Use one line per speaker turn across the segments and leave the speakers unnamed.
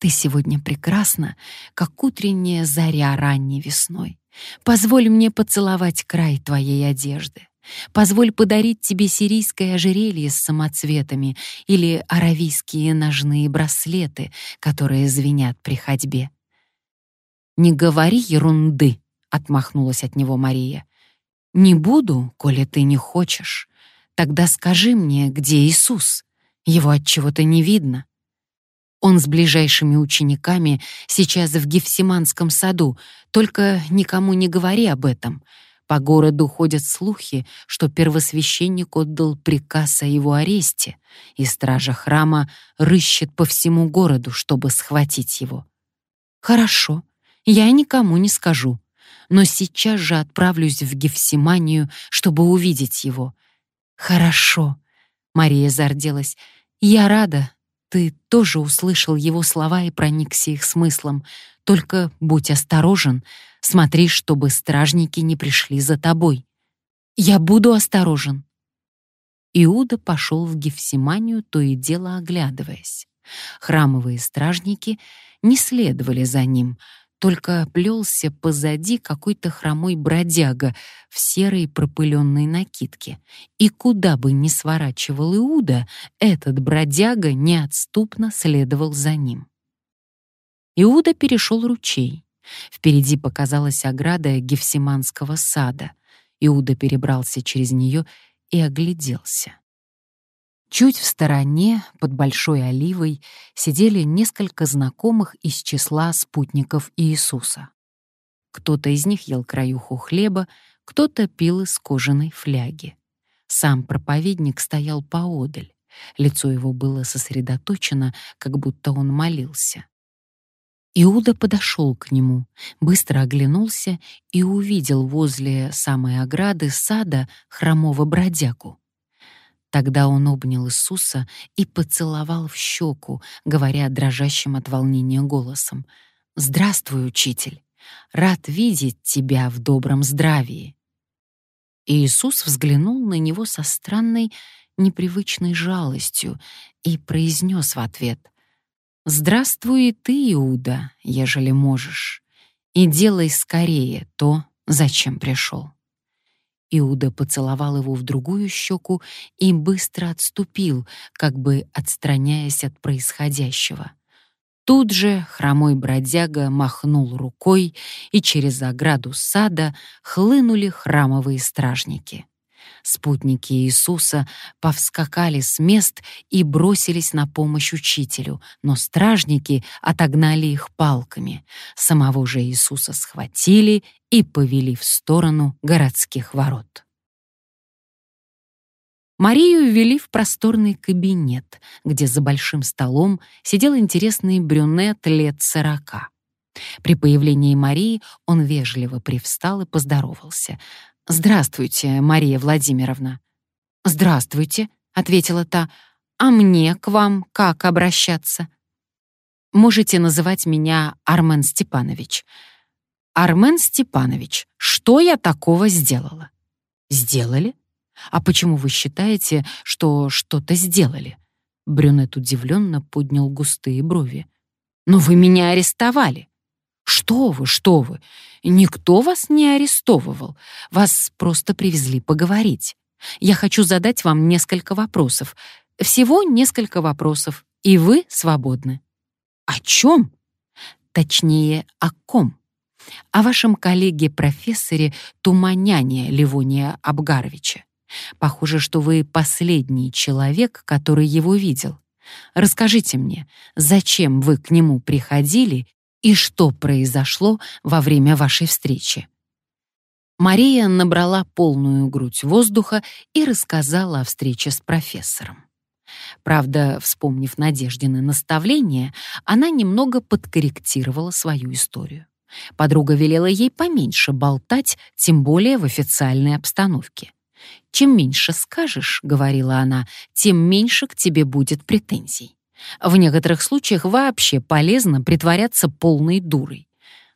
Ты сегодня прекрасна, как утренняя заря ранней весной. Позволь мне поцеловать край твоей одежды. Позволь подарить тебе сирийское ожерелье с самоцветами или аравийские ножные браслеты, которые звенят при ходьбе. «Не говори ерунды», — отмахнулась от него Мария. «Не буду, коли ты не хочешь. Тогда скажи мне, где Иисус? Его от чего-то не видно». Он с ближайшими учениками сейчас в Гефсиманском саду, только никому не говори об этом. По городу ходят слухи, что первосвященник отдал приказ о его аресте, и стража храма рыщет по всему городу, чтобы схватить его. Хорошо, я никому не скажу, но сейчас же отправлюсь в Гефсиманию, чтобы увидеть его. Хорошо, Мария зарделась. Я рада, ты тоже услышал его слова и проникся их смыслом. Только будь осторожен, смотри, чтобы стражники не пришли за тобой. Я буду осторожен. Иуда пошел в Гефсиманию, то и дело оглядываясь. Храмовые стражники не следовали за ним, только плелся позади какой-то хромой бродяга в серой пропыленной накидке. И куда бы ни сворачивал Иуда, этот бродяга неотступно следовал за ним. Иуда перешел ручей. Впереди показалась ограда Гефсиманского сада. Иуда перебрался через нее и огляделся. Чуть в стороне, под большой оливой, сидели несколько знакомых из числа спутников Иисуса. Кто-то из них ел краюху хлеба, кто-то пил из кожаной фляги. Сам проповедник стоял поодаль. Лицо его было сосредоточено, как будто он молился. Иуда подошел к нему, быстро оглянулся и увидел возле самой ограды сада хромого бродягу. Тогда он обнял Иисуса и поцеловал в щеку, говоря дрожащим от волнения голосом: "Здравствуй, учитель. Рад видеть тебя в добром здравии". И Иисус взглянул на него со странной, непривычной жалостью и произнес в ответ: "Здравствуй и ты, Иуда, ежели можешь, и делай скорее то, зачем пришел". Иуда поцеловал его в другую щеку и быстро отступил, как бы отстраняясь от происходящего. Тут же хромой бродяга махнул рукой, и через ограду сада хлынули храмовые стражники. Спутники Иисуса повскакали с мест и бросились на помощь учителю, но стражники отогнали их палками. Самого же Иисуса схватили и повели в сторону городских ворот. Марию ввели в просторный кабинет, где за большим столом сидел интересный брюнет лет сорока. При появлении Марии он вежливо привстал и поздоровался. «Здравствуйте, Мария Владимировна». «Здравствуйте», — ответила та. «А мне к вам как обращаться?» «Можете называть меня Армен Степанович». «Армен Степанович, что я такого сделала?» «Сделали? А почему вы считаете, что что-то сделали?» Брюнет удивленно поднял густые брови. «Но вы меня арестовали». «Что вы, что вы! Никто вас не арестовывал. Вас просто привезли поговорить. Я хочу задать вам несколько вопросов. Всего несколько вопросов, и вы свободны». «О чем?» «Точнее, о ком?» «О вашем коллеге-профессоре Туманяне Ливония Абгаровича. Похоже, что вы последний человек, который его видел. Расскажите мне, зачем вы к нему приходили и что произошло во время вашей встречи. Мария набрала полную грудь воздуха и рассказала о встрече с профессором. Правда, вспомнив Надеждины наставления, она немного подкорректировала свою историю. Подруга велела ей поменьше болтать, тем более в официальной обстановке. «Чем меньше скажешь, — говорила она, — тем меньше к тебе будет претензий. В некоторых случаях вообще полезно притворяться полной дурой.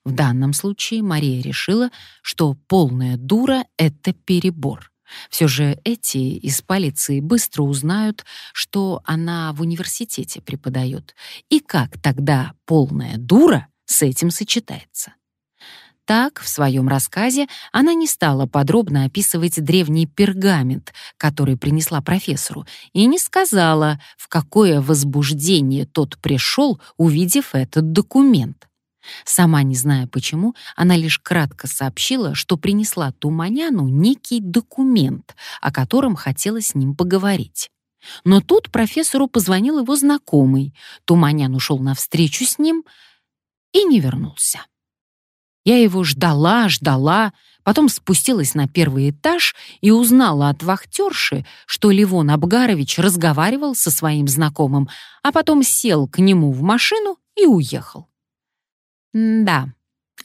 В данном случае Мария решила, что полная дура — это перебор, Все же эти из полиции быстро узнают, что она в университете преподает, и как тогда полная дура с этим сочетается. Так, в своем рассказе она не стала подробно описывать древний пергамент, который принесла профессору, и не сказала, в какое возбуждение тот пришел, увидев этот документ. Сама не зная почему, она лишь кратко сообщила, что принесла Туманяну некий документ, о котором хотела с ним поговорить. Но тут профессору позвонил его знакомый. Туманян ушел навстречу с ним и не вернулся. Я его ждала, ждала, потом спустилась на первый этаж и узнала от вахтерши, что Левон Абгарович разговаривал со своим знакомым, а потом сел к нему в машину и уехал. «Да,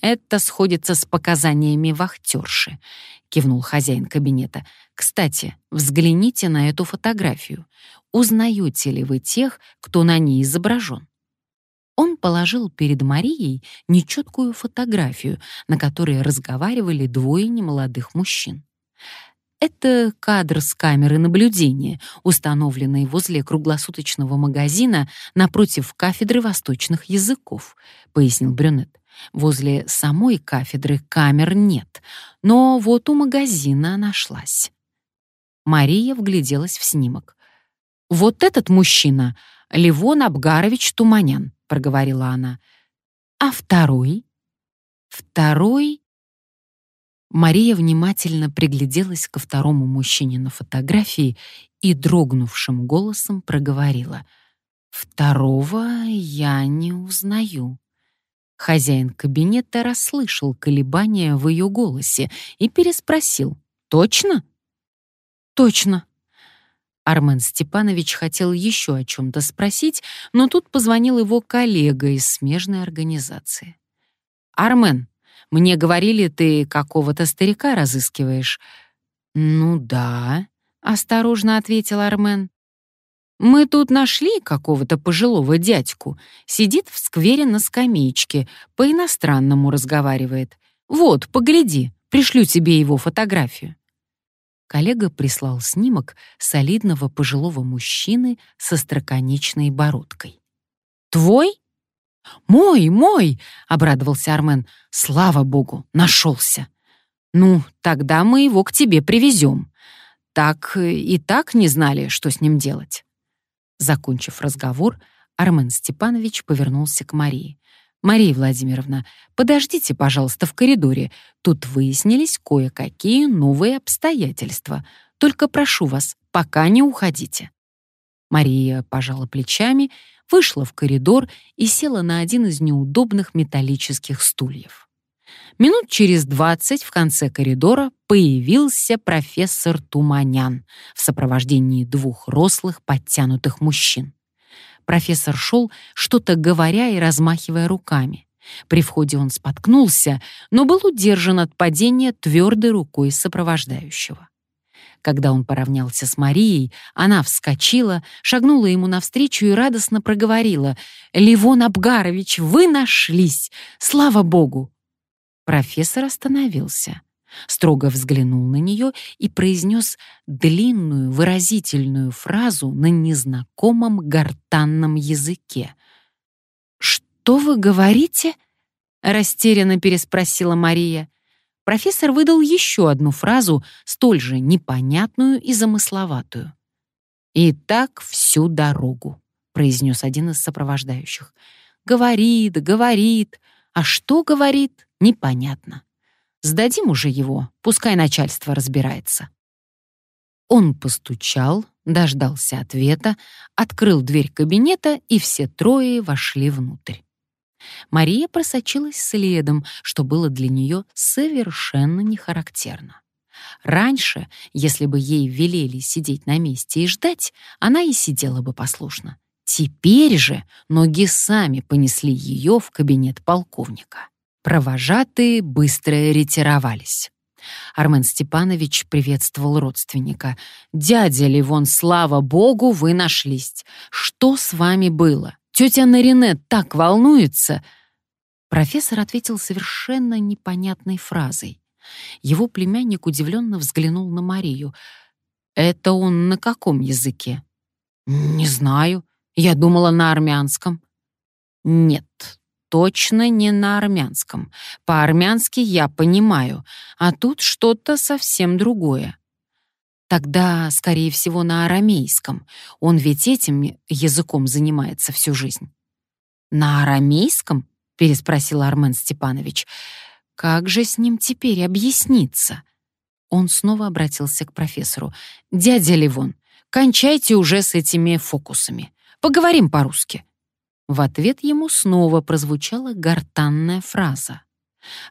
это сходится с показаниями вахтерши», — кивнул хозяин кабинета. «Кстати, взгляните на эту фотографию. Узнаете ли вы тех, кто на ней изображен?» Он положил перед Марией нечеткую фотографию, на которой разговаривали двое немолодых мужчин. Это кадр с камеры наблюдения, установленной возле круглосуточного магазина напротив кафедры восточных языков, пояснил Брюнет. Возле самой кафедры камер нет, но вот у магазина нашлась. Мария вгляделась в снимок. Вот этот мужчина — Левон Абгарович Туманян проговорила она. А второй? Второй? Мария внимательно пригляделась ко второму мужчине на фотографии и дрогнувшим голосом проговорила: "Второго я не узнаю". Хозяин кабинета расслышал колебания в ее голосе и переспросил: "Точно?" "Точно", Армен Степанович хотел еще о чем-то спросить, но тут позвонил его коллега из смежной организации. «Армен, мне говорили, ты какого-то старика разыскиваешь». «Ну да», — осторожно ответил Армен. «Мы тут нашли какого-то пожилого дядьку. Сидит в сквере на скамеечке, по-иностранному разговаривает. Вот, погляди, пришлю тебе его фотографию». Коллега прислал снимок солидного пожилого мужчины со строконечной бородкой. «Твой?» «Мой, мой!» — обрадовался Армен. «Слава богу, нашелся!» «Ну, тогда мы его к тебе привезем. Так и так не знали, что с ним делать». Закончив разговор, Армен Степанович повернулся к Марии. «Мария Владимировна, подождите, пожалуйста, в коридоре. Тут выяснились кое-какие новые обстоятельства. Только прошу вас, пока не уходите». Мария пожала плечами, вышла в коридор и села на один из неудобных металлических стульев. Минут через двадцать в конце коридора появился профессор Туманян в сопровождении двух рослых подтянутых мужчин. Профессор шел, что-то говоря и размахивая руками. При входе он споткнулся, но был удержан от падения твердой рукой сопровождающего. Когда он поравнялся с Марией, она вскочила, шагнула ему навстречу и радостно проговорила «Левон Абгарович, вы нашлись! Слава Богу!» Профессор остановился строго взглянул на нее и произнес длинную выразительную фразу на незнакомом гортанном языке. «Что вы говорите?» — растерянно переспросила Мария. Профессор выдал еще одну фразу, столь же непонятную и замысловатую. «И так всю дорогу», — произнес один из сопровождающих. «Говорит, говорит, а что говорит, непонятно». Сдадим уже его, пускай начальство разбирается. Он постучал, дождался ответа, открыл дверь кабинета, и все трое вошли внутрь. Мария просочилась следом, что было для нее совершенно нехарактерно. Раньше, если бы ей велели сидеть на месте и ждать, она и сидела бы послушно. Теперь же ноги сами понесли ее в кабинет полковника. Провожатые быстро ретировались. Армен Степанович приветствовал родственника. «Дядя Ливон, слава богу, вы нашлись. Что с вами было? Тетя Нарине так волнуется!» Профессор ответил совершенно непонятной фразой. Его племянник удивленно взглянул на Марию. «Это он на каком языке?» «Не знаю. Я думала на армянском». «Нет, точно не на армянском. По-армянски я понимаю, а тут что-то совсем другое. Тогда, скорее всего, на арамейском. Он ведь этим языком занимается всю жизнь. «На арамейском?» — переспросил Армен Степанович. «Как же с ним теперь объясниться?» Он снова обратился к профессору. «Дядя Ливон, кончайте уже с этими фокусами. Поговорим по-русски». В ответ ему снова прозвучала гортанная фраза.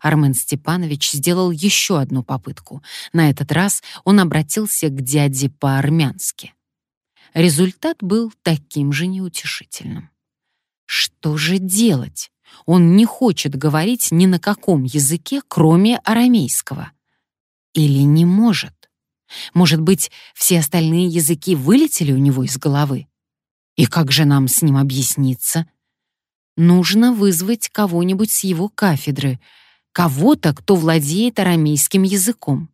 Армен Степанович сделал еще одну попытку. На этот раз он обратился к дяде по-армянски. Результат был таким же неутешительным. Что же делать? Он не хочет говорить ни на каком языке, кроме арамейского. Или не может? Может быть, все остальные языки вылетели у него из головы? И как же нам с ним объясниться? Нужно вызвать кого-нибудь с его кафедры, кого-то, кто владеет арамейским языком.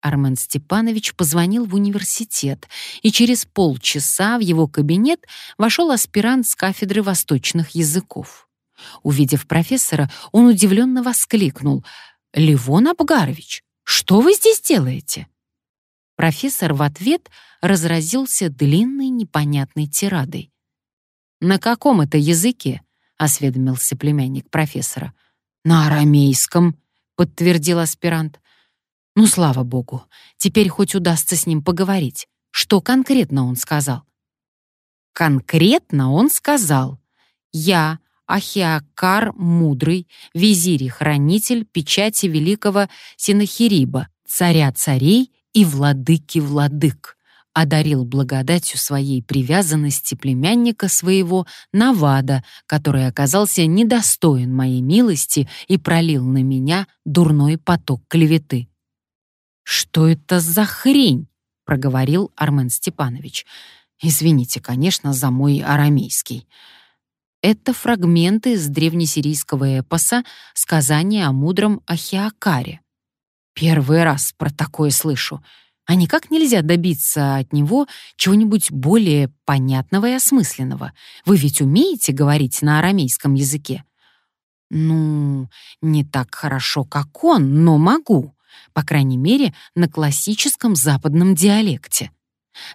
Армен Степанович позвонил в университет, и через полчаса в его кабинет вошел аспирант с кафедры восточных языков. Увидев профессора, он удивленно воскликнул. «Левон Абгарович, что вы здесь делаете?» Профессор в ответ разразился длинной непонятной тирадой. «На каком это языке?» — осведомился племянник профессора. «На арамейском», — подтвердил аспирант. «Ну, слава богу, теперь хоть удастся с ним поговорить. Что конкретно он сказал?» «Конкретно он сказал. Я, Ахиакар Мудрый, визирь и хранитель печати великого Синахириба, царя царей и владыки владык, одарил благодатью своей привязанности племянника своего Навада, который оказался недостоин моей милости и пролил на меня дурной поток клеветы. «Что это за хрень?» — проговорил Армен Степанович. «Извините, конечно, за мой арамейский». Это фрагменты из древнесирийского эпоса «Сказание о мудром Ахиакаре». Первый раз про такое слышу. А никак нельзя добиться от него чего-нибудь более понятного и осмысленного. Вы ведь умеете говорить на арамейском языке? Ну, не так хорошо, как он, но могу. По крайней мере, на классическом западном диалекте.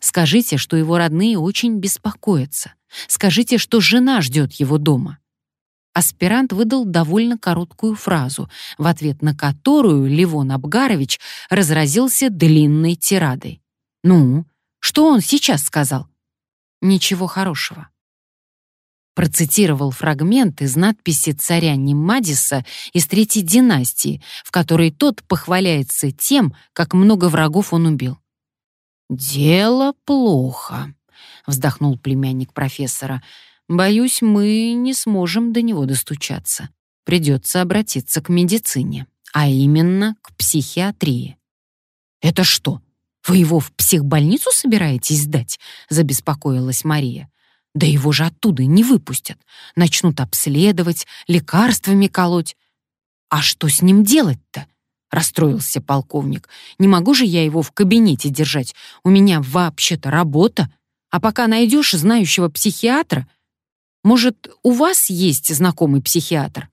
Скажите, что его родные очень беспокоятся. Скажите, что жена ждет его дома аспирант выдал довольно короткую фразу, в ответ на которую Левон Абгарович разразился длинной тирадой. «Ну, что он сейчас сказал?» «Ничего хорошего». Процитировал фрагмент из надписи царя Немадиса из Третьей династии, в которой тот похваляется тем, как много врагов он убил. «Дело плохо», — вздохнул племянник профессора, — Боюсь, мы не сможем до него достучаться. Придется обратиться к медицине, а именно к психиатрии. «Это что, вы его в психбольницу собираетесь сдать?» — забеспокоилась Мария. «Да его же оттуда не выпустят. Начнут обследовать, лекарствами колоть. А что с ним делать-то?» — расстроился полковник. «Не могу же я его в кабинете держать. У меня вообще-то работа. А пока найдешь знающего психиатра, может, у вас есть знакомый психиатр?»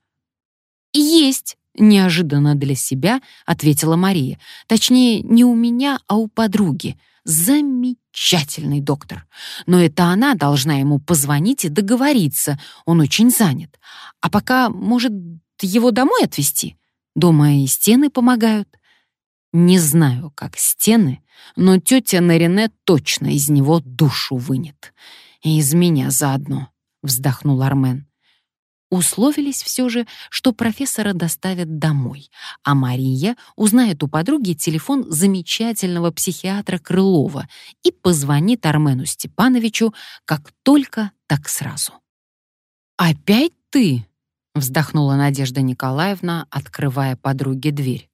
«Есть», — неожиданно для себя ответила Мария. «Точнее, не у меня, а у подруги. Замечательный доктор. Но это она должна ему позвонить и договориться. Он очень занят. А пока, может, его домой отвезти? Дома и стены помогают». Не знаю, как стены, но тетя Нарине точно из него душу вынет. И из меня заодно вздохнул Армен. Условились все же, что профессора доставят домой, а Мария узнает у подруги телефон замечательного психиатра Крылова и позвонит Армену Степановичу как только, так сразу. «Опять ты?» — вздохнула Надежда Николаевна, открывая подруге дверь.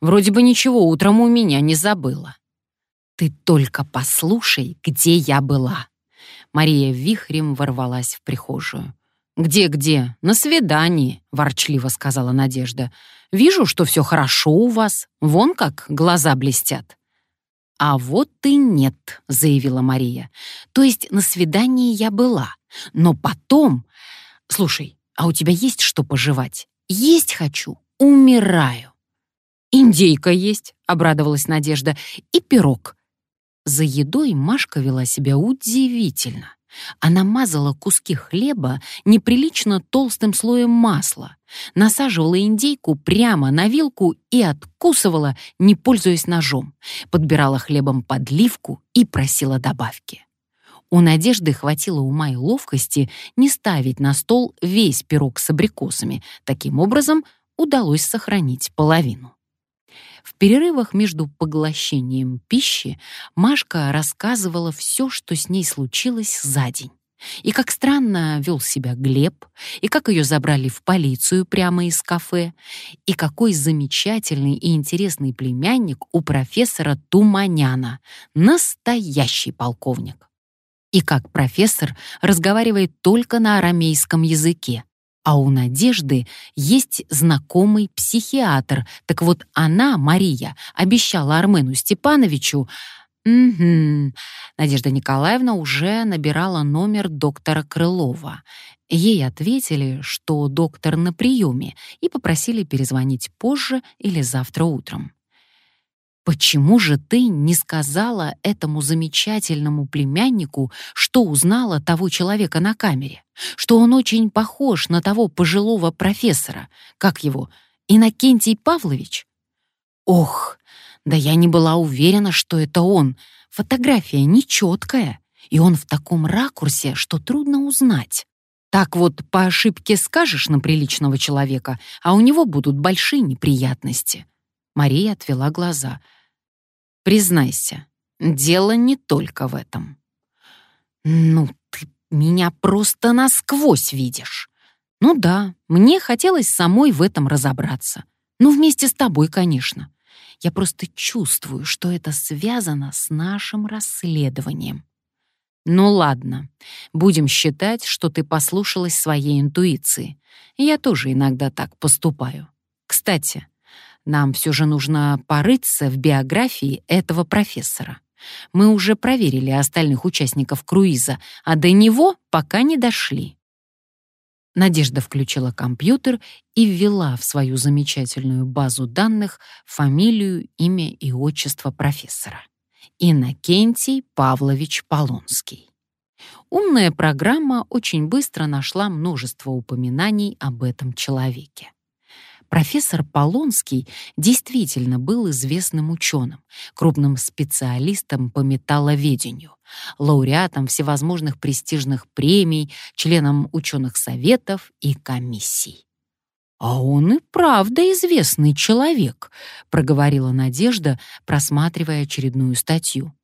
«Вроде бы ничего утром у меня не забыла». «Ты только послушай, где я была», Мария вихрем ворвалась в прихожую. «Где-где? На свидании», — ворчливо сказала Надежда. «Вижу, что все хорошо у вас. Вон как глаза блестят». «А вот и нет», — заявила Мария. «То есть на свидании я была, но потом... Слушай, а у тебя есть что пожевать? Есть хочу, умираю». «Индейка есть», — обрадовалась Надежда, — «и пирог». За едой Машка вела себя удивительно. Она мазала куски хлеба неприлично толстым слоем масла, насаживала индейку прямо на вилку и откусывала, не пользуясь ножом, подбирала хлебом подливку и просила добавки. У Надежды хватило ума и ловкости не ставить на стол весь пирог с абрикосами. Таким образом, удалось сохранить половину. В перерывах между поглощением пищи Машка рассказывала все, что с ней случилось за день. И как странно вел себя Глеб, и как ее забрали в полицию прямо из кафе, и какой замечательный и интересный племянник у профессора Туманяна, настоящий полковник. И как профессор разговаривает только на арамейском языке, а у Надежды есть знакомый психиатр. Так вот она, Мария, обещала Армену Степановичу... Угу. Надежда Николаевна уже набирала номер доктора Крылова. Ей ответили, что доктор на приеме, и попросили перезвонить позже или завтра утром. Почему же ты не сказала этому замечательному племяннику, что узнала того человека на камере? Что он очень похож на того пожилого профессора, как его, Иннокентий Павлович? Ох, да я не была уверена, что это он. Фотография нечеткая, и он в таком ракурсе, что трудно узнать. Так вот, по ошибке скажешь на приличного человека, а у него будут большие неприятности. Мария отвела глаза. «Признайся, дело не только в этом». «Ну, ты меня просто насквозь видишь». «Ну да, мне хотелось самой в этом разобраться. Ну, вместе с тобой, конечно. Я просто чувствую, что это связано с нашим расследованием». «Ну ладно, будем считать, что ты послушалась своей интуиции. Я тоже иногда так поступаю. Кстати, нам все же нужно порыться в биографии этого профессора. Мы уже проверили остальных участников круиза, а до него пока не дошли. Надежда включила компьютер и ввела в свою замечательную базу данных фамилию, имя и отчество профессора. Иннокентий Павлович Полонский. Умная программа очень быстро нашла множество упоминаний об этом человеке. Профессор Полонский действительно был известным ученым, крупным специалистом по металловедению, лауреатом всевозможных престижных премий, членом ученых советов и комиссий. «А он и правда известный человек», — проговорила Надежда, просматривая очередную статью.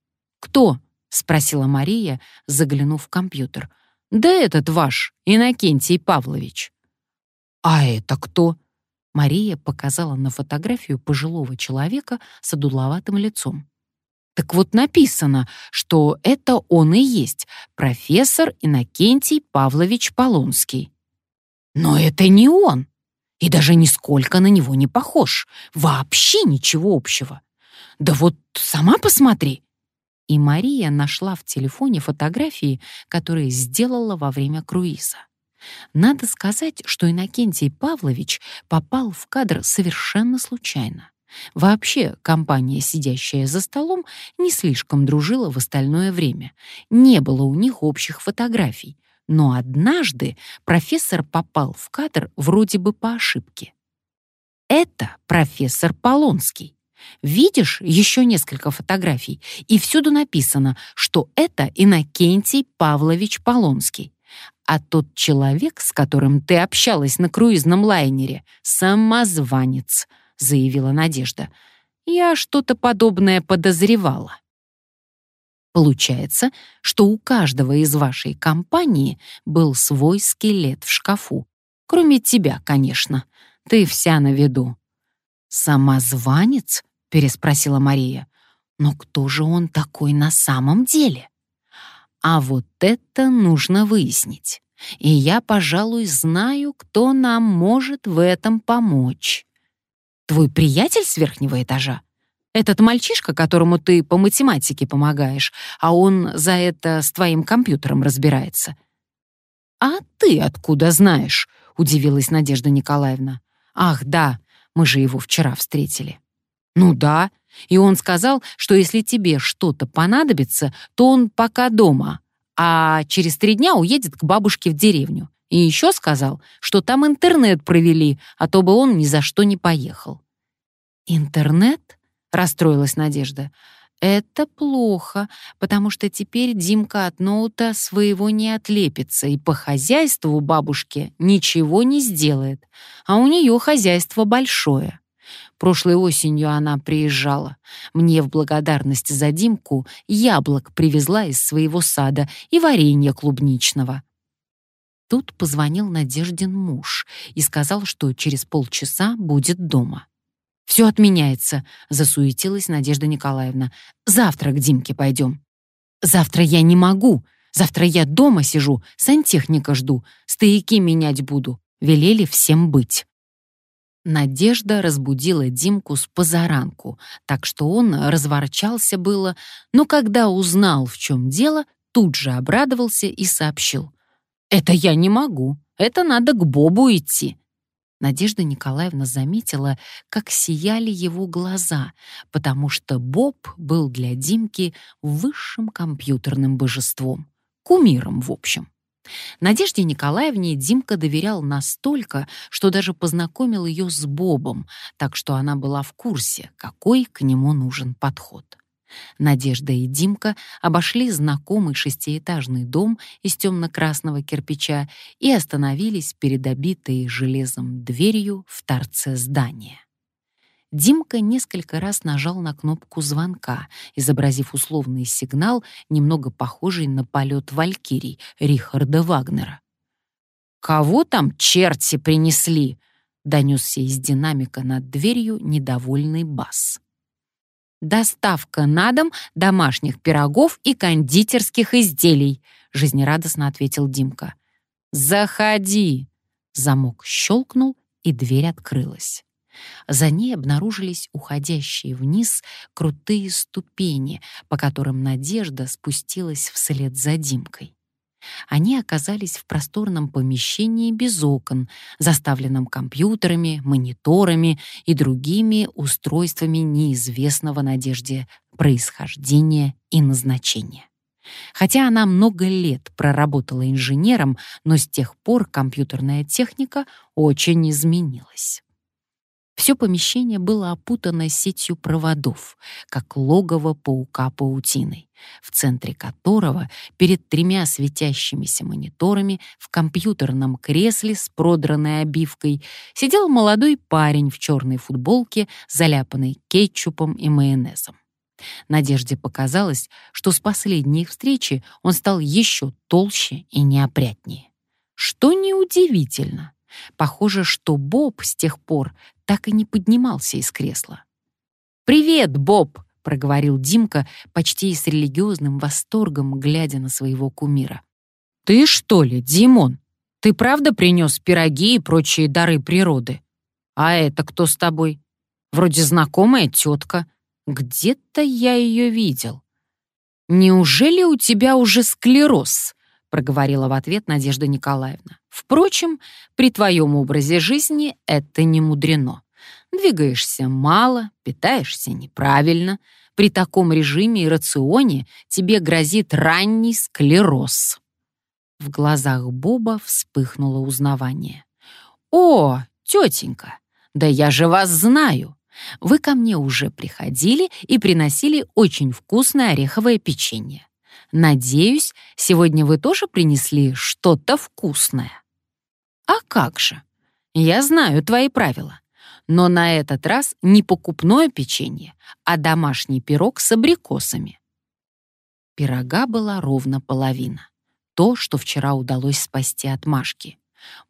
«Кто?» — спросила Мария, заглянув в компьютер. «Да этот ваш, Иннокентий Павлович». «А это кто?» Мария показала на фотографию пожилого человека с одуловатым лицом. Так вот написано, что это он и есть, профессор Иннокентий Павлович Полонский. Но это не он, и даже нисколько на него не похож. Вообще ничего общего. Да вот сама посмотри. И Мария нашла в телефоне фотографии, которые сделала во время круиза. Надо сказать, что Иннокентий Павлович попал в кадр совершенно случайно. Вообще, компания, сидящая за столом, не слишком дружила в остальное время. Не было у них общих фотографий. Но однажды профессор попал в кадр вроде бы по ошибке. Это профессор Полонский. Видишь еще несколько фотографий, и всюду написано, что это Иннокентий Павлович Полонский. А тот человек, с которым ты общалась на круизном лайнере, самозванец, заявила Надежда. Я что-то подобное подозревала. Получается, что у каждого из вашей компании был свой скелет в шкафу. Кроме тебя, конечно. Ты вся на виду. «Самозванец?» — переспросила Мария. «Но кто же он такой на самом деле?» А вот это нужно выяснить. и я, пожалуй, знаю, кто нам может в этом помочь. Твой приятель с верхнего этажа? Этот мальчишка, которому ты по математике помогаешь, а он за это с твоим компьютером разбирается. А ты откуда знаешь? удивилась Надежда Николаевна. Ах, да, мы же его вчера встретили. Ну да, и он сказал, что если тебе что-то понадобится, то он пока дома, а через три дня уедет к бабушке в деревню. И еще сказал, что там интернет провели, а то бы он ни за что не поехал. «Интернет?» — расстроилась Надежда. «Это плохо, потому что теперь Димка от ноута своего не отлепится и по хозяйству бабушке ничего не сделает, а у нее хозяйство большое». Прошлой осенью она приезжала. Мне в благодарность за Димку яблок привезла из своего сада и варенье клубничного. Тут позвонил Надеждин муж и сказал, что через полчаса будет дома. «Все отменяется», — засуетилась Надежда Николаевна. «Завтра к Димке пойдем». «Завтра я не могу. Завтра я дома сижу, сантехника жду, стояки менять буду. Велели всем быть». Надежда разбудила Димку с позаранку, так что он разворчался было, но когда узнал, в чем дело, тут же обрадовался и сообщил. «Это я не могу, это надо к Бобу идти». Надежда Николаевна заметила, как сияли его глаза, потому что Боб был для Димки высшим компьютерным божеством, кумиром в общем. Надежде Николаевне Димка доверял настолько, что даже познакомил ее с Бобом, так что она была в курсе, какой к нему нужен подход. Надежда и Димка обошли знакомый шестиэтажный дом из темно-красного кирпича и остановились перед обитой железом дверью в торце здания. Димка несколько раз нажал на кнопку звонка, изобразив условный сигнал, немного похожий на полет валькирий Рихарда Вагнера. «Кого там черти принесли?» — донесся из динамика над дверью недовольный бас. «Доставка на дом домашних пирогов и кондитерских изделий», — жизнерадостно ответил Димка. «Заходи!» Замок щелкнул, и дверь открылась. За ней обнаружились уходящие вниз крутые ступени, по которым Надежда спустилась вслед за Димкой. Они оказались в просторном помещении без окон, заставленном компьютерами, мониторами и другими устройствами неизвестного Надежде происхождения и назначения. Хотя она много лет проработала инженером, но с тех пор компьютерная техника очень изменилась. Все помещение было опутано сетью проводов, как логово паука паутиной, в центре которого перед тремя светящимися мониторами в компьютерном кресле с продранной обивкой сидел молодой парень в черной футболке, заляпанной кетчупом и майонезом. Надежде показалось, что с последней встречи он стал еще толще и неопрятнее. Что неудивительно. Похоже, что Боб с тех пор так и не поднимался из кресла. «Привет, Боб!» — проговорил Димка почти с религиозным восторгом, глядя на своего кумира. «Ты что ли, Димон? Ты правда принес пироги и прочие дары природы? А это кто с тобой? Вроде знакомая тетка. Где-то я ее видел. Неужели у тебя уже склероз?» — проговорила в ответ Надежда Николаевна. «Впрочем, при твоем образе жизни это не мудрено. Двигаешься мало, питаешься неправильно. При таком режиме и рационе тебе грозит ранний склероз». В глазах Боба вспыхнуло узнавание. «О, тетенька, да я же вас знаю. Вы ко мне уже приходили и приносили очень вкусное ореховое печенье. Надеюсь, сегодня вы тоже принесли что-то вкусное. А как же? Я знаю твои правила. Но на этот раз не покупное печенье, а домашний пирог с абрикосами. Пирога была ровно половина. То, что вчера удалось спасти от Машки.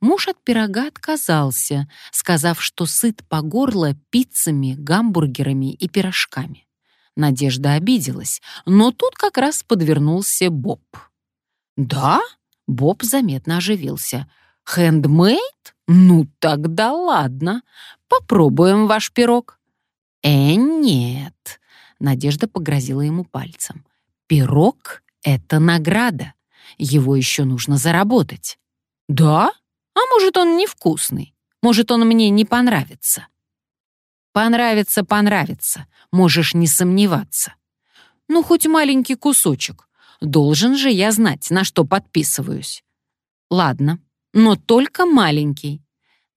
Муж от пирога отказался, сказав, что сыт по горло пиццами, гамбургерами и пирожками. Надежда обиделась, но тут как раз подвернулся Боб. «Да? Боб заметно оживился. «Хэндмейд? Ну тогда ладно. Попробуем ваш пирог». «Э, нет», — Надежда погрозила ему пальцем. «Пирог — это награда. Его еще нужно заработать». «Да? А может, он невкусный? Может, он мне не понравится?» «Понравится, понравится. Можешь не сомневаться. Ну, хоть маленький кусочек. Должен же я знать, на что подписываюсь. Ладно, но только маленький.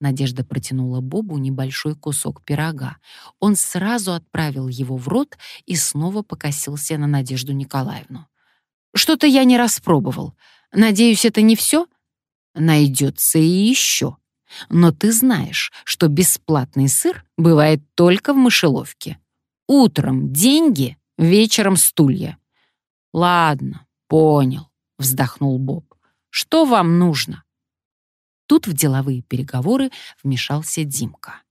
Надежда протянула Бобу небольшой кусок пирога. Он сразу отправил его в рот и снова покосился на Надежду Николаевну. «Что-то я не распробовал. Надеюсь, это не все?» «Найдется и еще. Но ты знаешь, что бесплатный сыр бывает только в мышеловке. Утром деньги, вечером стулья. Ладно, понял, вздохнул Боб. Что вам нужно? Тут в деловые переговоры вмешался Димка.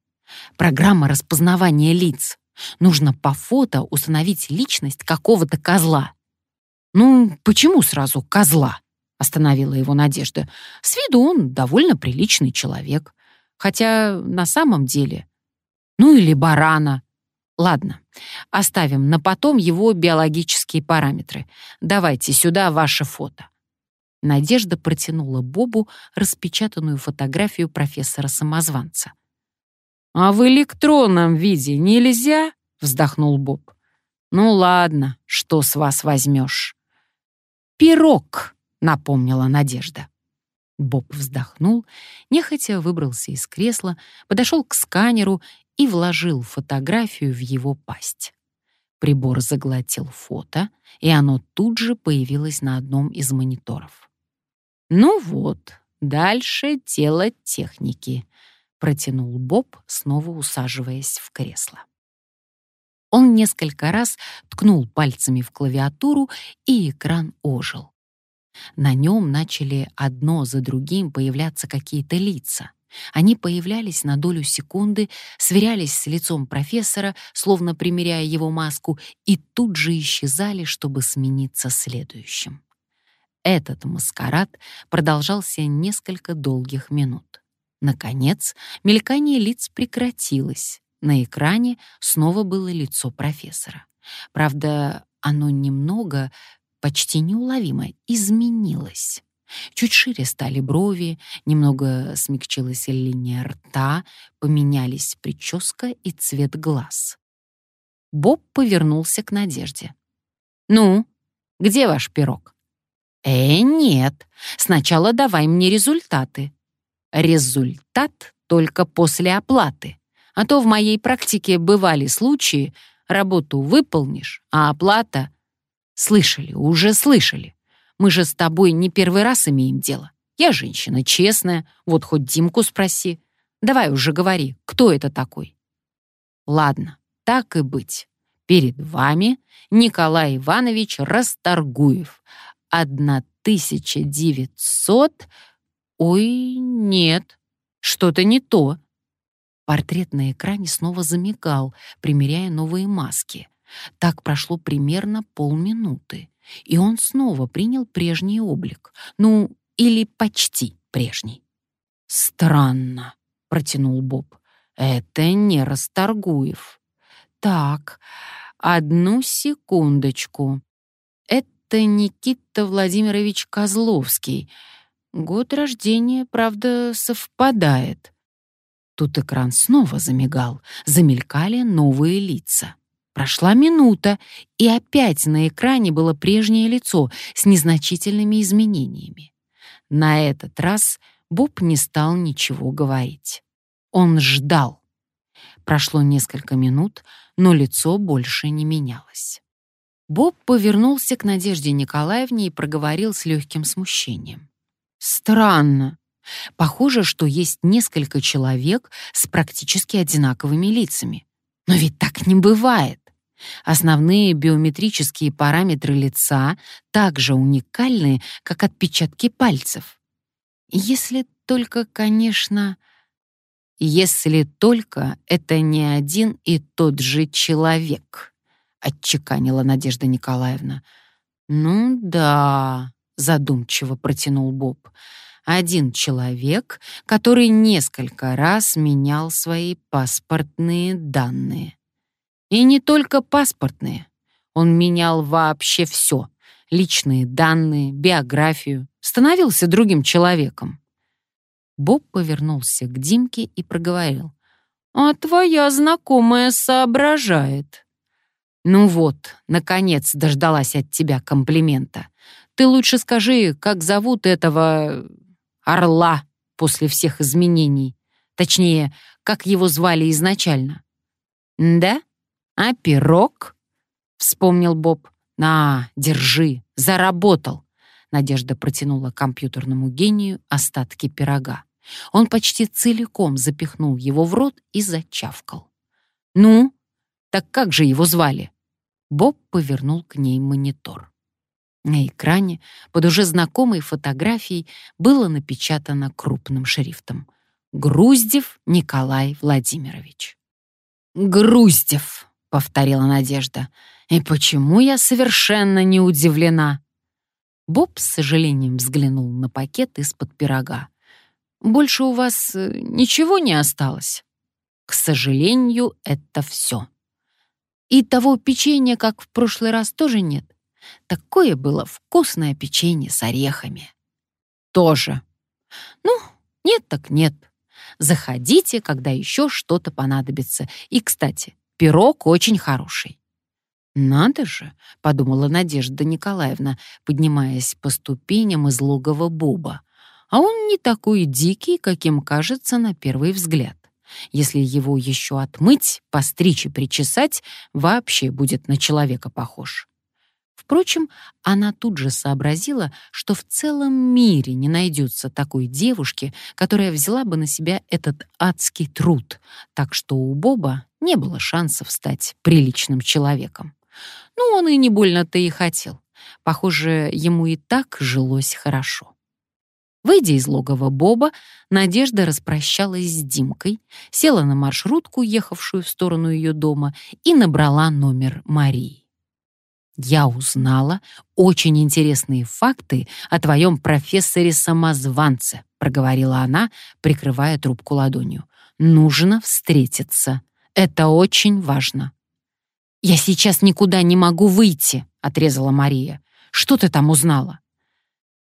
Программа распознавания лиц. Нужно по фото установить личность какого-то козла. Ну, почему сразу козла? Остановила его Надежда. С виду он довольно приличный человек. Хотя на самом деле... Ну или барана. Ладно, оставим на потом его биологические параметры. Давайте сюда ваше фото. Надежда протянула Бобу распечатанную фотографию профессора-самозванца. «А в электронном виде нельзя?» — вздохнул Боб. «Ну ладно, что с вас возьмешь?» «Пирог», — напомнила Надежда. Боб вздохнул, нехотя выбрался из кресла, подошел к сканеру и вложил фотографию в его пасть. Прибор заглотил фото, и оно тут же появилось на одном из мониторов. «Ну вот, дальше дело техники», — протянул Боб, снова усаживаясь в кресло. Он несколько раз ткнул пальцами в клавиатуру, и экран ожил. На нем начали одно за другим появляться какие-то лица. Они появлялись на долю секунды, сверялись с лицом профессора, словно примеряя его маску, и тут же исчезали, чтобы смениться следующим. Этот маскарад продолжался несколько долгих минут. Наконец, мелькание лиц прекратилось. На экране снова было лицо профессора. Правда, оно немного, почти неуловимо изменилось. Чуть шире стали брови, немного смягчилась линия рта, поменялись прическа и цвет глаз. Боб повернулся к Надежде. «Ну, где ваш пирог?» «Э, нет, сначала давай мне результаты». «Результат только после оплаты. А то в моей практике бывали случаи, работу выполнишь, а оплата...» «Слышали, уже слышали. Мы же с тобой не первый раз имеем дело. Я женщина честная, вот хоть Димку спроси. Давай уже говори, кто это такой?» «Ладно, так и быть. Перед вами Николай Иванович Расторгуев. 1900... Ой, нет, что-то не то». Портрет на экране снова замигал, примеряя новые маски. Так прошло примерно полминуты и он снова принял прежний облик. Ну, или почти прежний. «Странно», — протянул Боб. «Это не Расторгуев». «Так, одну секундочку. Это Никита Владимирович Козловский. Год рождения, правда, совпадает». Тут экран снова замигал, замелькали новые лица. Прошла минута, и опять на экране было прежнее лицо с незначительными изменениями. На этот раз Боб не стал ничего говорить. Он ждал. Прошло несколько минут, но лицо больше не менялось. Боб повернулся к Надежде Николаевне и проговорил с легким смущением. «Странно. Похоже, что есть несколько человек с практически одинаковыми лицами. Но ведь так не бывает. Основные биометрические параметры лица также уникальны, как отпечатки пальцев. Если только, конечно, если только это не один и тот же человек, отчеканила Надежда Николаевна. Ну да, задумчиво протянул Боб. Один человек, который несколько раз менял свои паспортные данные. И не только паспортные. Он менял вообще все. Личные данные, биографию. Становился другим человеком. Боб повернулся к Димке и проговорил. «А твоя знакомая соображает». «Ну вот, наконец дождалась от тебя комплимента. Ты лучше скажи, как зовут этого... орла после всех изменений. Точнее, как его звали изначально». «Да? А пирог?» — вспомнил Боб. «На, держи, заработал». Надежда протянула компьютерному гению остатки пирога. Он почти целиком запихнул его в рот и зачавкал. «Ну, так как же его звали?» Боб повернул к ней монитор. На экране под уже знакомой фотографией было напечатано крупным шрифтом «Груздев Николай Владимирович». «Груздев», — повторила Надежда. «И почему я совершенно не удивлена?» Боб с сожалением взглянул на пакет из-под пирога. Больше у вас э, ничего не осталось? К сожалению, это все. И того печенья, как в прошлый раз, тоже нет. Такое было вкусное печенье с орехами. Тоже. Ну, нет так нет. Заходите, когда еще что-то понадобится. И, кстати, пирог очень хороший. «Надо же», — подумала Надежда Николаевна, поднимаясь по ступеням из логова Буба а он не такой дикий, каким кажется на первый взгляд. Если его еще отмыть, постричь и причесать, вообще будет на человека похож. Впрочем, она тут же сообразила, что в целом мире не найдется такой девушки, которая взяла бы на себя этот адский труд, так что у Боба не было шансов стать приличным человеком. Ну, он и не больно-то и хотел. Похоже, ему и так жилось хорошо. Выйдя из логова Боба, Надежда распрощалась с Димкой, села на маршрутку, ехавшую в сторону ее дома, и набрала номер Марии. «Я узнала очень интересные факты о твоем профессоре-самозванце», проговорила она, прикрывая трубку ладонью. «Нужно встретиться. Это очень важно». «Я сейчас никуда не могу выйти», — отрезала Мария. «Что ты там узнала?»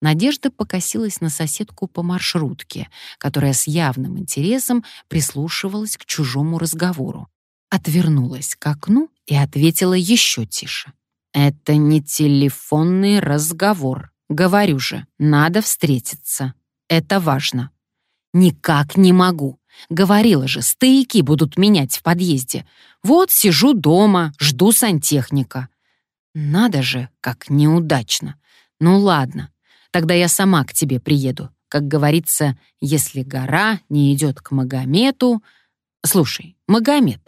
Надежда покосилась на соседку по маршрутке, которая с явным интересом прислушивалась к чужому разговору. Отвернулась к окну и ответила еще тише. «Это не телефонный разговор. Говорю же, надо встретиться. Это важно». «Никак не могу. Говорила же, стояки будут менять в подъезде. Вот сижу дома, жду сантехника». «Надо же, как неудачно. Ну ладно, Тогда я сама к тебе приеду. Как говорится, если гора не идет к Магомету... Слушай, Магомед,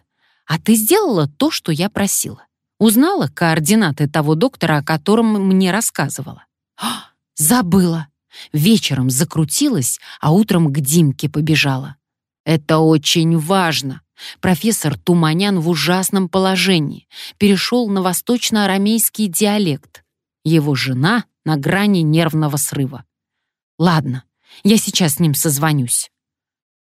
а ты сделала то, что я просила? Узнала координаты того доктора, о котором мне рассказывала? А, забыла. Вечером закрутилась, а утром к Димке побежала. Это очень важно. Профессор Туманян в ужасном положении. Перешел на восточно-арамейский диалект. Его жена на грани нервного срыва. Ладно, я сейчас с ним созвонюсь.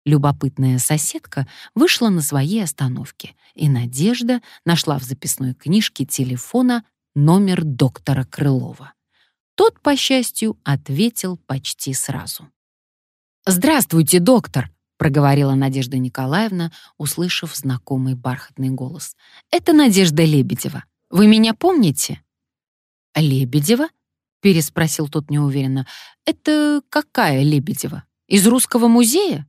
Любопытная соседка вышла на своей остановке, и Надежда нашла в записной книжке телефона номер доктора Крылова. Тот, по счастью, ответил почти сразу. «Здравствуйте, доктор!» — проговорила Надежда Николаевна, услышав знакомый бархатный голос. «Это Надежда Лебедева. Вы меня помните?» «Лебедева?» переспросил тот неуверенно. «Это какая Лебедева? Из русского музея?»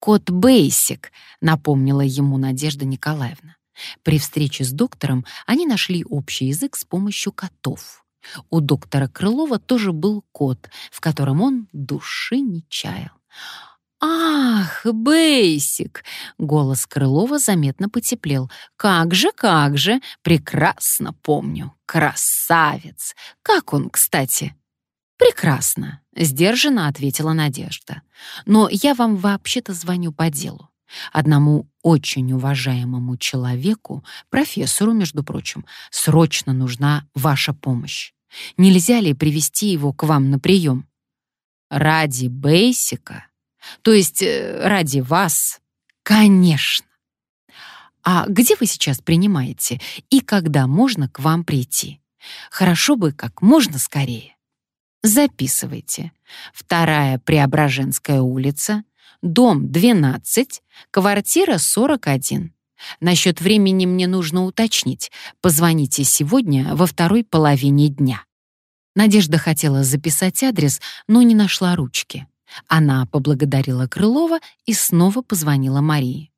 «Кот Бейсик», — напомнила ему Надежда Николаевна. При встрече с доктором они нашли общий язык с помощью котов. У доктора Крылова тоже был кот, в котором он души не чаял. «Ах, Бейсик!» — голос Крылова заметно потеплел. «Как же, как же! Прекрасно помню! Красавец! Как он, кстати?» «Прекрасно», — сдержанно ответила Надежда. «Но я вам вообще-то звоню по делу. Одному очень уважаемому человеку, профессору, между прочим, срочно нужна ваша помощь. Нельзя ли привести его к вам на прием? Ради Бейсика? То есть э, ради вас? Конечно. А где вы сейчас принимаете и когда можно к вам прийти? Хорошо бы как можно скорее. Записывайте. Вторая Преображенская улица, дом 12, квартира 41. Насчет времени мне нужно уточнить. Позвоните сегодня во второй половине дня. Надежда хотела записать адрес, но не нашла ручки. Она поблагодарила Крылова и снова позвонила Марии.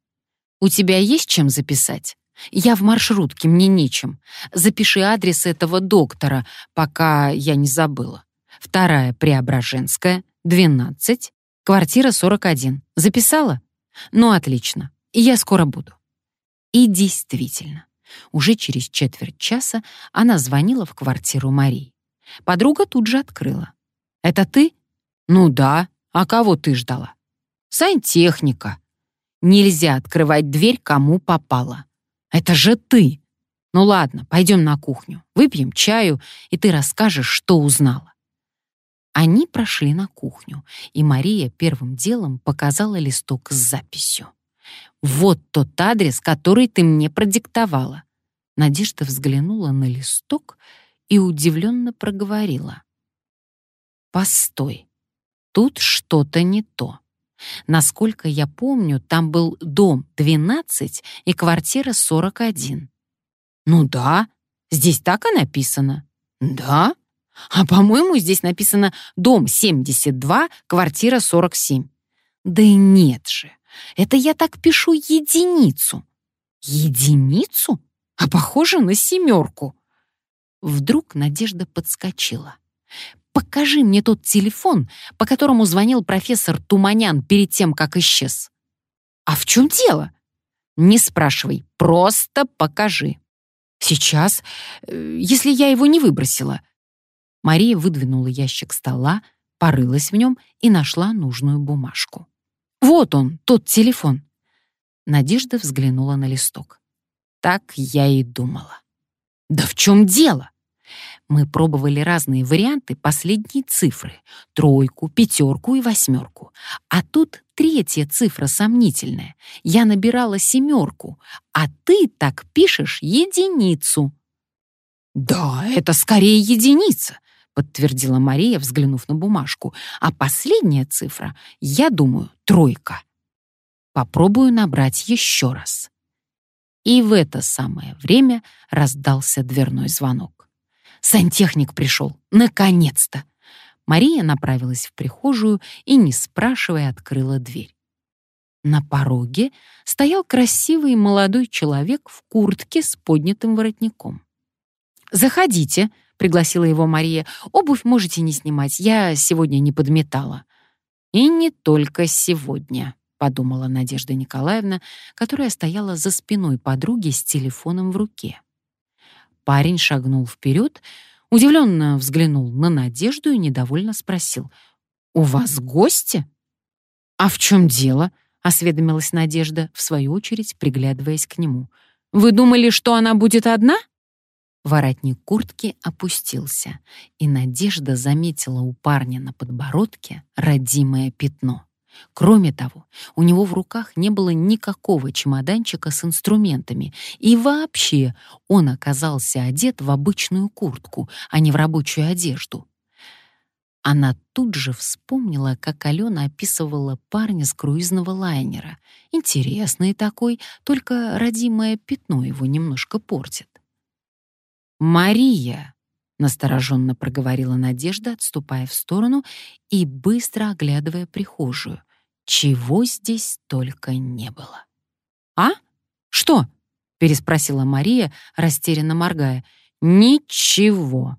«У тебя есть чем записать?» «Я в маршрутке, мне нечем. Запиши адрес этого доктора, пока я не забыла. Вторая Преображенская, 12, квартира 41. Записала? Ну, отлично. Я скоро буду». И действительно, уже через четверть часа она звонила в квартиру Марии. Подруга тут же открыла. «Это ты?» «Ну да. А кого ты ждала?» «Сантехника». «Нельзя открывать дверь, кому попало». «Это же ты!» «Ну ладно, пойдем на кухню, выпьем чаю, и ты расскажешь, что узнала». Они прошли на кухню, и Мария первым делом показала листок с записью. «Вот тот адрес, который ты мне продиктовала». Надежда взглянула на листок и удивленно проговорила. «Постой, тут что-то не то. Насколько я помню, там был дом 12 и квартира 41». «Ну да, здесь так и написано». «Да? А, по-моему, здесь написано «дом 72, квартира 47». «Да и нет же, это я так пишу единицу». «Единицу? А похоже на семерку». Вдруг Надежда подскочила. «Покажи мне тот телефон, по которому звонил профессор Туманян перед тем, как исчез». «А в чем дело?» «Не спрашивай, просто покажи». «Сейчас, э, если я его не выбросила». Мария выдвинула ящик стола, порылась в нем и нашла нужную бумажку. «Вот он, тот телефон». Надежда взглянула на листок. Так я и думала. «Да в чем дело?» Мы пробовали разные варианты последней цифры — тройку, пятерку и восьмерку. А тут третья цифра сомнительная. Я набирала семерку, а ты так пишешь единицу. «Да, это скорее единица», — подтвердила Мария, взглянув на бумажку. «А последняя цифра, я думаю, тройка». Попробую набрать еще раз. И в это самое время раздался дверной звонок. Сантехник пришел. Наконец-то!» Мария направилась в прихожую и, не спрашивая, открыла дверь. На пороге стоял красивый молодой человек в куртке с поднятым воротником. «Заходите», — пригласила его Мария. «Обувь можете не снимать, я сегодня не подметала». «И не только сегодня», — подумала Надежда Николаевна, которая стояла за спиной подруги с телефоном в руке. Парень шагнул вперед, удивленно взглянул на Надежду и недовольно спросил. «У вас гости?» «А в чем дело?» — осведомилась Надежда, в свою очередь приглядываясь к нему. «Вы думали, что она будет одна?» Воротник куртки опустился, и Надежда заметила у парня на подбородке родимое пятно. Кроме того, у него в руках не было никакого чемоданчика с инструментами, и вообще он оказался одет в обычную куртку, а не в рабочую одежду. Она тут же вспомнила, как Алена описывала парня с круизного лайнера. Интересный такой, только родимое пятно его немножко портит. «Мария!» — настороженно проговорила Надежда, отступая в сторону и быстро оглядывая прихожую. Чего здесь только не было. «А? Что?» — переспросила Мария, растерянно моргая. «Ничего».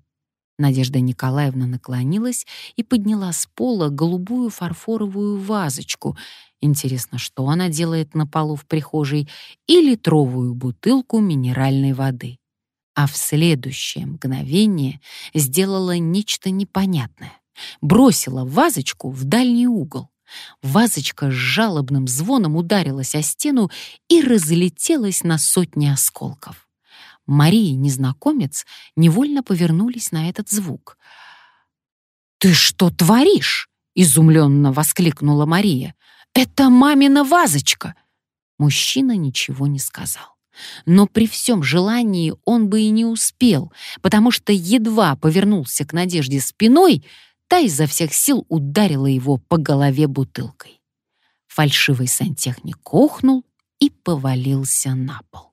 Надежда Николаевна наклонилась и подняла с пола голубую фарфоровую вазочку. Интересно, что она делает на полу в прихожей? И литровую бутылку минеральной воды а в следующее мгновение сделала нечто непонятное. Бросила вазочку в дальний угол. Вазочка с жалобным звоном ударилась о стену и разлетелась на сотни осколков. Мария и незнакомец невольно повернулись на этот звук. «Ты что творишь?» — изумленно воскликнула Мария. «Это мамина вазочка!» Мужчина ничего не сказал. Но при всем желании он бы и не успел, потому что едва повернулся к Надежде спиной, та изо всех сил ударила его по голове бутылкой. Фальшивый сантехник охнул и повалился на пол.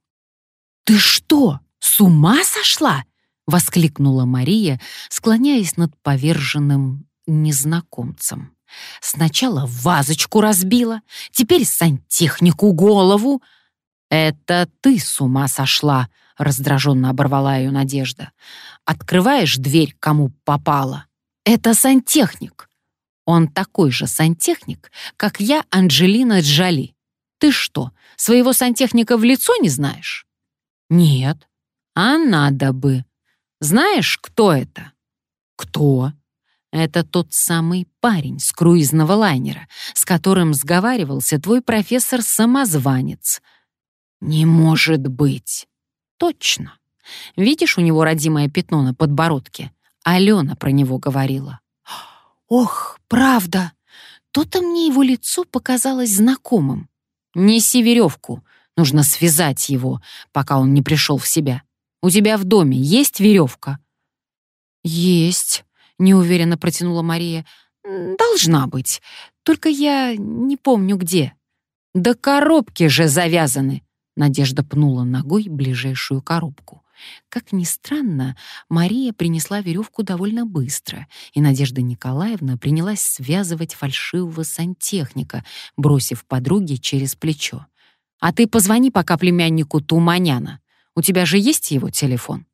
«Ты что, с ума сошла?» — воскликнула Мария, склоняясь над поверженным незнакомцем. «Сначала вазочку разбила, теперь сантехнику голову. «Это ты с ума сошла!» — раздраженно оборвала ее Надежда. «Открываешь дверь, кому попало. Это сантехник. Он такой же сантехник, как я, Анджелина Джоли. Ты что, своего сантехника в лицо не знаешь?» «Нет». «А надо бы. Знаешь, кто это?» «Кто?» Это тот самый парень с круизного лайнера, с которым сговаривался твой профессор-самозванец. «Не может быть!» «Точно. Видишь, у него родимое пятно на подбородке? Алена про него говорила». «Ох, правда! То-то мне его лицо показалось знакомым. Неси веревку, нужно связать его, пока он не пришел в себя. У тебя в доме есть веревка?» «Есть», — неуверенно протянула Мария. «Должна быть, только я не помню где». «Да коробки же завязаны!» Надежда пнула ногой ближайшую коробку. Как ни странно, Мария принесла веревку довольно быстро, и Надежда Николаевна принялась связывать фальшивого сантехника, бросив подруге через плечо. «А ты позвони пока племяннику Туманяна. У тебя же есть его телефон?»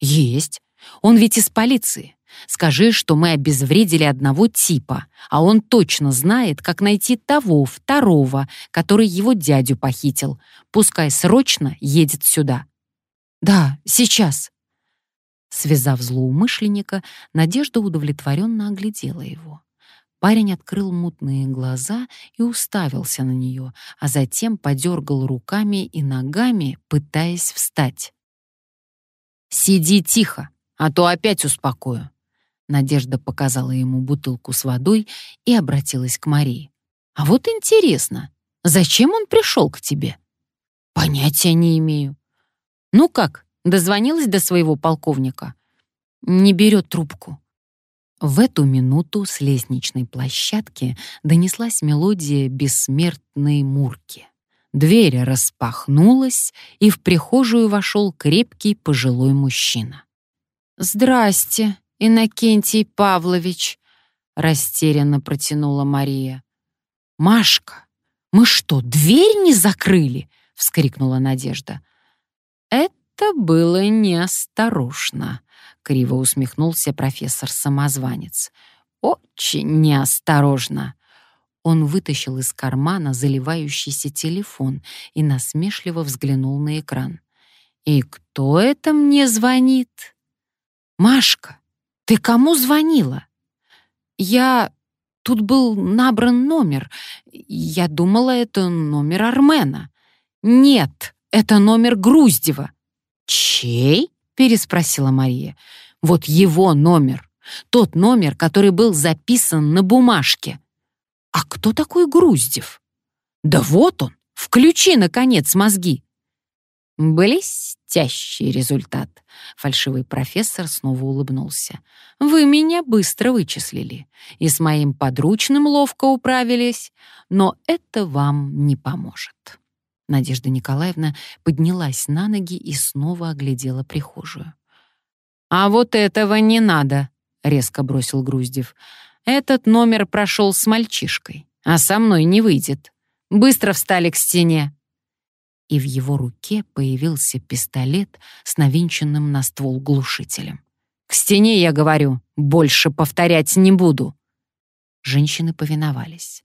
«Есть. Он ведь из полиции. Скажи, что мы обезвредили одного типа, а он точно знает, как найти того, второго, который его дядю похитил. Пускай срочно едет сюда». «Да, сейчас». Связав злоумышленника, Надежда удовлетворенно оглядела его. Парень открыл мутные глаза и уставился на нее, а затем подергал руками и ногами, пытаясь встать. «Сиди тихо, а то опять успокою», Надежда показала ему бутылку с водой и обратилась к Марии. «А вот интересно, зачем он пришел к тебе?» «Понятия не имею». «Ну как, дозвонилась до своего полковника?» «Не берет трубку». В эту минуту с лестничной площадки донеслась мелодия бессмертной мурки. Дверь распахнулась, и в прихожую вошел крепкий пожилой мужчина. «Здрасте», Иннокентий Павлович», — растерянно протянула Мария. «Машка, мы что, дверь не закрыли?» — вскрикнула Надежда. «Это было неосторожно», — криво усмехнулся профессор-самозванец. «Очень неосторожно». Он вытащил из кармана заливающийся телефон и насмешливо взглянул на экран. «И кто это мне звонит?» «Машка, «Ты кому звонила?» «Я... Тут был набран номер. Я думала, это номер Армена». «Нет, это номер Груздева». «Чей?» — переспросила Мария. «Вот его номер. Тот номер, который был записан на бумажке». «А кто такой Груздев?» «Да вот он. Включи, наконец, мозги». «Блестящий результат!» Фальшивый профессор снова улыбнулся. «Вы меня быстро вычислили и с моим подручным ловко управились, но это вам не поможет». Надежда Николаевна поднялась на ноги и снова оглядела прихожую. «А вот этого не надо», — резко бросил Груздев. «Этот номер прошел с мальчишкой, а со мной не выйдет. Быстро встали к стене» и в его руке появился пистолет с навинченным на ствол глушителем. «К стене, я говорю, больше повторять не буду». Женщины повиновались.